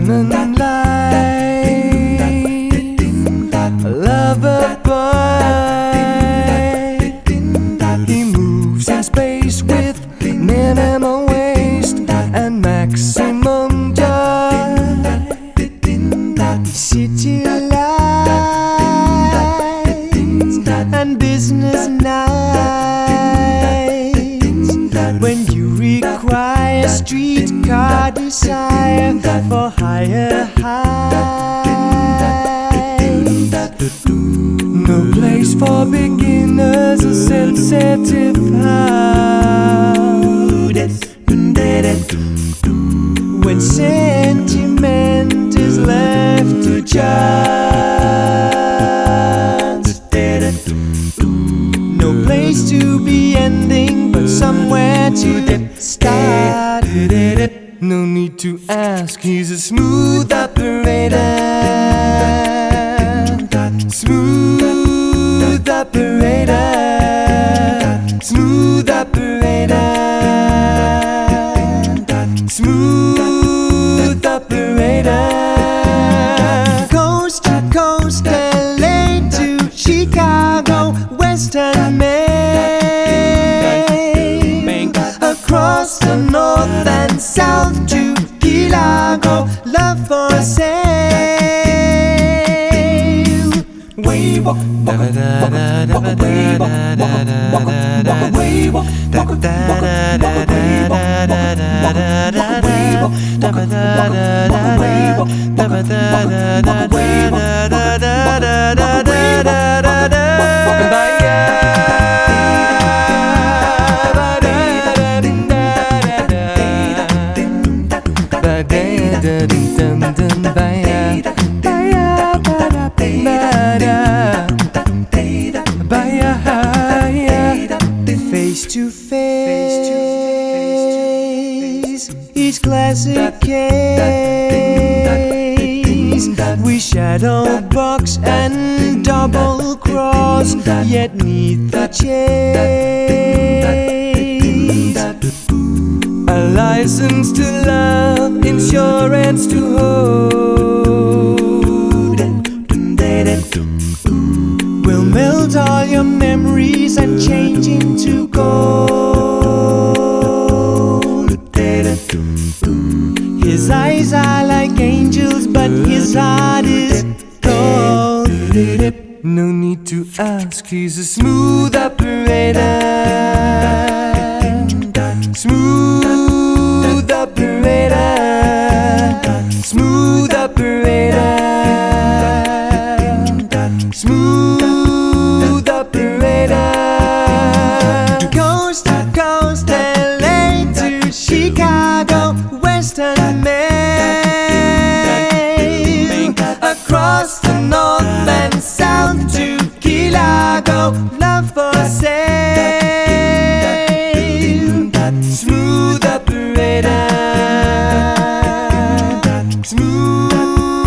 Diamond light, in space with minimal waste and maximum joy. City lights and business nights. When you require streetcar desire for higher heights. No place for beginners, a sensitive When sentiment is left to chance. No place to be ending, but somewhere to start. No need to ask, he's a smooth operator. Smooth operator. Smooth operator. Chicago, Western Maine. Across the north and south to Kilago, love for sale. We walk, walk, walk, walk walk, walk, walk, walk walk, walk, walk, walk walk, walk, walk away, Face to face, each classic case. We shadow box and double cross, yet neath the chase. A license to love, insurance to hold. Will melt all your memories and change into gold. His eyes are like angels, but his heart is cold. No need to ask, he's a smooth operator. Smooth love for sale. Smooth operator. Smooth.